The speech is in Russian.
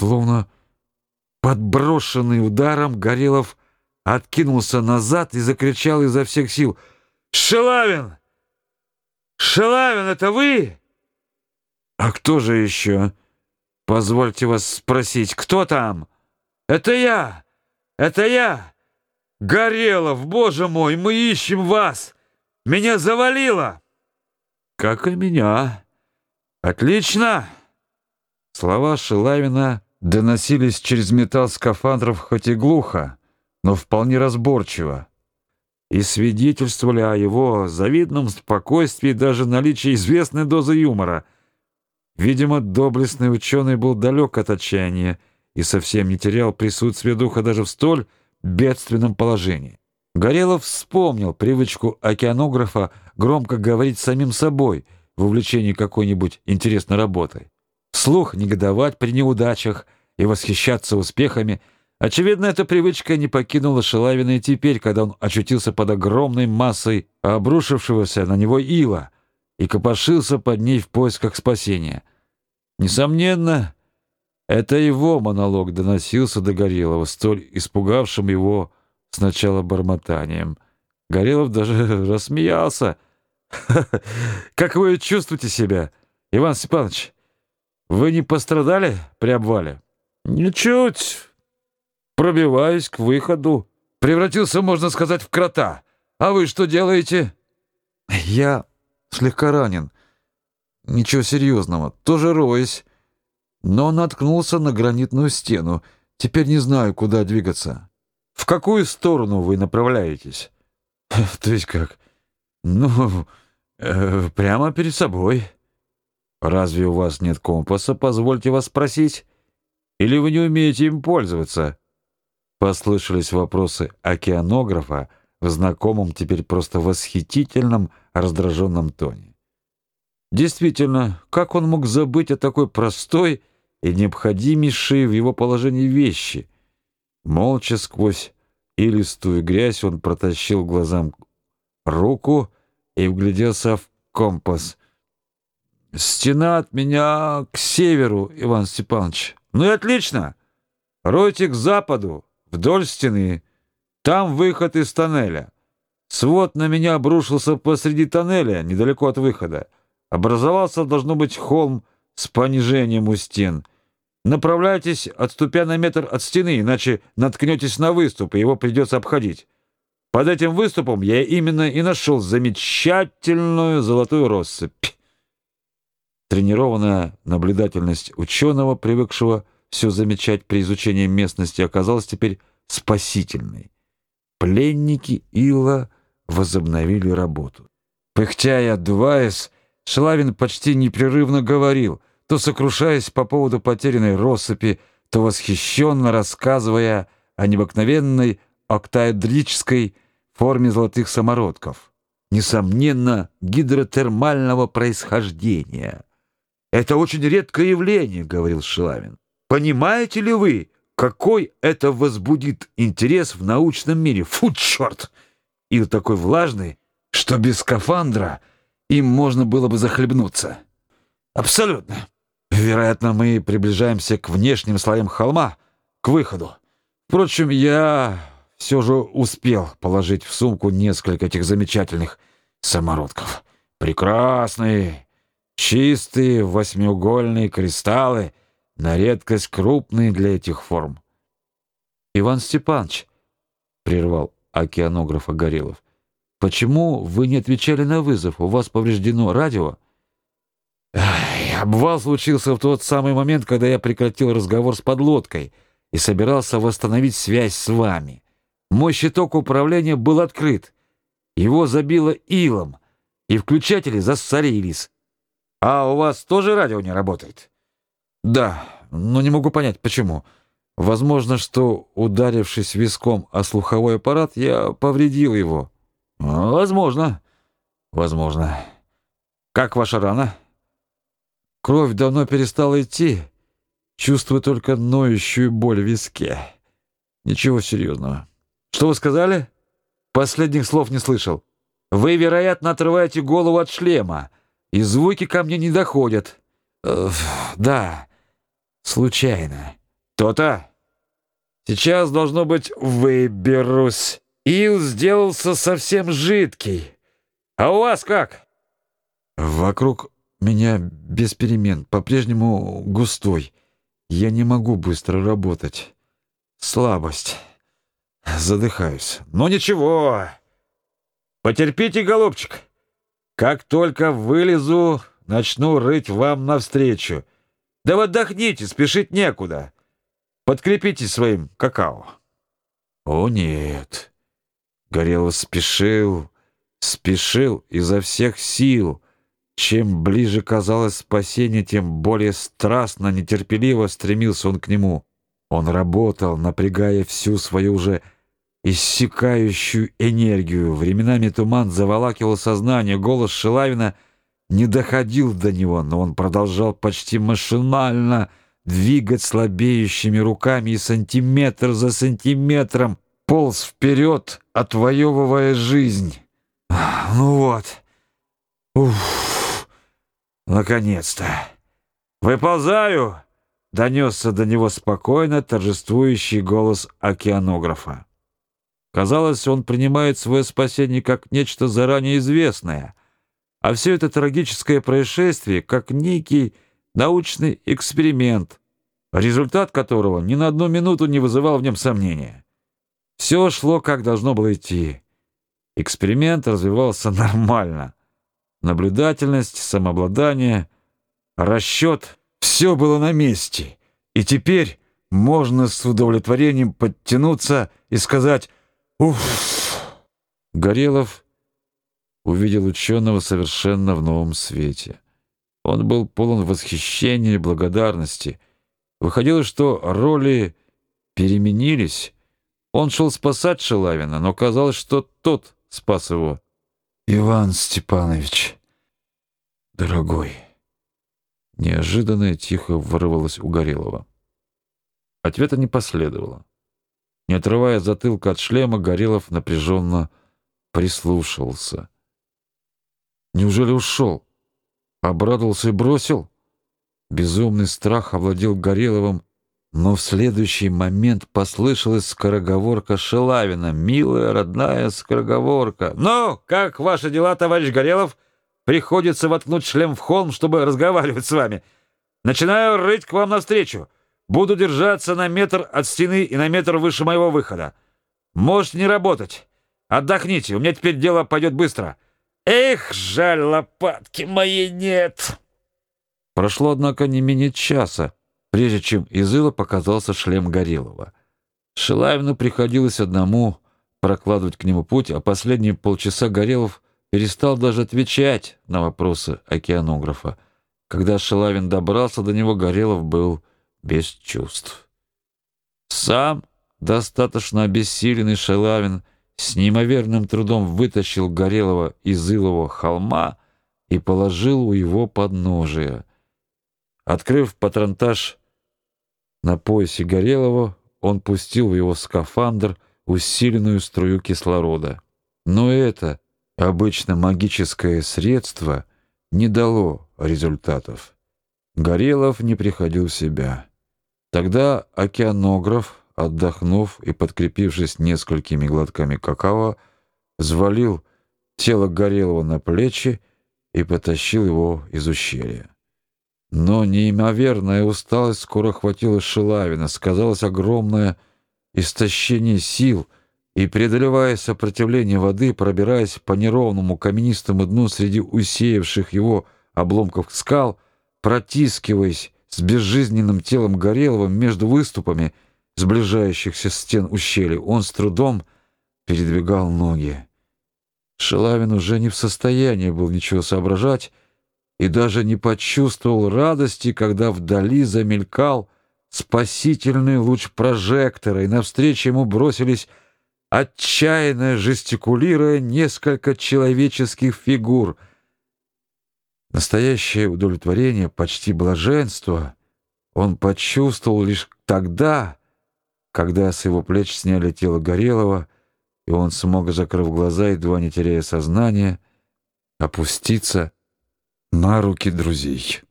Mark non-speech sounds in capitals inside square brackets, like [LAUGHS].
Словно подброшенный ударом, Горелов откинулся назад и закричал изо всех сил. «Шелавин! Шелавин, это вы?» «А кто же еще? Позвольте вас спросить, кто там?» «Это я! Это я! Горелов, боже мой, мы ищем вас! Меня завалило!» «Как и меня!» «Отлично!» Слова Шилавина доносились через металл скафандров хоть и глухо, но вполне разборчиво, и свидетельствовали о его завидном спокойствии даже наличии известной дозы юмора. Видимо, доблестный ученый был далек от отчаяния и совсем не терял присутствие духа даже в столь бедственном положении. Горелов вспомнил привычку океанографа громко говорить самим собой в увлечении какой-нибудь интересной работой. Вслух негодовать при неудачах и восхищаться успехами. Очевидно, эта привычка не покинула Шелавина и теперь, когда он очутился под огромной массой обрушившегося на него ила и копошился под ней в поисках спасения. Несомненно, это его монолог доносился до Горелого, столь испугавшим его сначала бормотанием. Горелов даже [LAUGHS] рассмеялся. [LAUGHS] «Как вы чувствуете себя, Иван Степанович? Вы не пострадали при обвале?» «Ничуть. Пробиваюсь к выходу. Превратился, можно сказать, в крота. А вы что делаете?» «Я слегка ранен. Ничего серьезного. Тоже роюсь но наткнулся на гранитную стену. Теперь не знаю, куда двигаться. В какую сторону вы направляетесь? [LAUGHS] То есть как? Ну, э, прямо перед собой. Разве у вас нет компаса, позвольте вас спросить? Или вы не умеете им пользоваться? Послышались вопросы океанографа в знакомом теперь просто восхитительном раздраженном тоне. Действительно, как он мог забыть о такой простой и необходимейшие в его положении вещи. Молча сквозь илистую грязь он протащил глазам руку и вгляделся в компас. «Стена от меня к северу, Иван Степанович. Ну и отлично! Ройте к западу, вдоль стены. Там выход из тоннеля. Свод на меня обрушился посреди тоннеля, недалеко от выхода. Образовался, должно быть, холм с понижением у стен. Направляйтесь, отступя на метр от стены, иначе наткнетесь на выступ, и его придется обходить. Под этим выступом я именно и нашел замечательную золотую россыпь. Тренированная наблюдательность ученого, привыкшего все замечать при изучении местности, оказалась теперь спасительной. Пленники Ила возобновили работу. Пыхтя и отдуваясь, Шелавин почти непрерывно говорил — то сокрушаясь по поводу потерянной россыпи, то восхищенно рассказывая о необыкновенной октаэдрической форме золотых самородков, несомненно, гидротермального происхождения. «Это очень редкое явление», — говорил Шилавин. «Понимаете ли вы, какой это возбудит интерес в научном мире? Фу, черт! Ил такой влажный, что без скафандра им можно было бы захлебнуться». «Абсолютно. Вероятно, мы приближаемся к внешним слоям холма, к выходу. Впрочем, я все же успел положить в сумку несколько этих замечательных самородков. Прекрасные, чистые восьмиугольные кристаллы, на редкость крупные для этих форм. Иван Степанович, прервал океанографа Горелов, почему вы не отвечали на вызов? У вас повреждено радио? Обвал случился в тот самый момент, когда я прекратил разговор с подлодкой и собирался восстановить связь с вами. Мой щиток управления был открыт. Его забило илом, и включатели засорились. А у вас тоже радио не работает? Да, но не могу понять, почему. Возможно, что, ударившись виском о слуховой аппарат, я повредил его. Возможно. Возможно. Как ваша рана? Кровь давно перестала идти. Чувствую только ноющую боль в виске. Ничего серьезного. Что вы сказали? Последних слов не слышал. Вы, вероятно, отрываете голову от шлема, и звуки ко мне не доходят. Э, да, случайно. То-то. Сейчас, должно быть, выберусь. Ил сделался совсем жидкий. А у вас как? Вокруг меня без перемен, по-прежнему густой. Я не могу быстро работать. Слабость. Задыхаюсь. Ну ничего. Потерпите, голубчик. Как только вылезу, начну рыть вам навстречу. Да вы отдохните, спешить некуда. Подкрепитесь своим какао. О нет. Горелов спешил, спешил изо всех сил. Чем ближе казалось спасение, тем более страстно, нетерпеливо стремился он к нему. Он работал, напрягая всю свою уже иссякающую энергию. Временами туман заволакивал сознание, голос Шилавина не доходил до него, но он продолжал почти машинально двигать слабеющими руками и сантиметр за сантиметром полз вперед, отвоевывая жизнь. Ну вот. Уф. Наконец-то. Выползаю, донесся до него спокойно торжествующий голос океанографа. Казалось, он принимает свое спасение как нечто заранее известное, а все это трагическое происшествие как некий научный эксперимент, результат которого ни на одну минуту не вызывал в нем сомнения. Все шло, как должно было идти. Эксперимент развивался [LAUGHS] нормально. Наблюдательность, самообладание, расчет — все было на месте. И теперь можно с удовлетворением подтянуться и сказать «Уф!». Горелов увидел ученого совершенно в новом свете. Он был полон восхищения и благодарности. Выходило, что роли переменились. Он шел спасать Шелавина, но казалось, что тот спас его. Иван Степанович, дорогой, неожиданно тихо вырвалось у Горелова. Ответа не последовало. Не отрывая затылка от шлема, Горелов напряженно прислушивался. Неужели ушел? Обрадовался и бросил? Безумный страх овладел Гореловым, но в следующий момент послышалась скороговорка Шелавина. Милая, родная скороговорка. «Ну, как ваши дела, товарищ Горелов? Приходится воткнуть шлем в холм, чтобы разговаривать с вами. Начинаю рыть к вам навстречу. Буду держаться на метр от стены и на метр выше моего выхода. Можете не работать. Отдохните, у меня теперь дело пойдет быстро. Эх, жаль, лопатки моей нет!» Прошло, однако, не менее часа прежде чем из ила показался шлем Горелого. Шилаевну приходилось одному прокладывать к нему путь, а последние полчаса Горелов перестал даже отвечать на вопросы океанографа. Когда Шилавин добрался до него, Горелов был без чувств. Сам достаточно обессиленный Шилавин с неимоверным трудом вытащил Горелого из илового холма и положил у его подножия. Открыв патронтаж на поясе Горелого он пустил в его скафандр усиленную струю кислорода. Но это обычно магическое средство не дало результатов. Горелов не приходил в себя. Тогда океанограф, отдохнув и подкрепившись несколькими глотками какао, взвалил тело Горелого на плечи и потащил его из ущелья. Но неимоверная усталость скоро хватила Шилавина, сказалось огромное истощение сил, и, преодолевая сопротивление воды, пробираясь по неровному каменистому дну среди усеявших его обломков скал, протискиваясь с безжизненным телом Горелого между выступами сближающихся стен ущелья, он с трудом передвигал ноги. Шилавин уже не в состоянии был ничего соображать, и даже не почувствовал радости, когда вдали замелькал спасительный луч прожектора, и навстречу ему бросились, отчаянно жестикулируя, несколько человеческих фигур. Настоящее удовлетворение, почти блаженство он почувствовал лишь тогда, когда с его плеч сняли тело Горелого, и он смог, закрыв глаза, едва не теряя сознание, опуститься на руки друзей.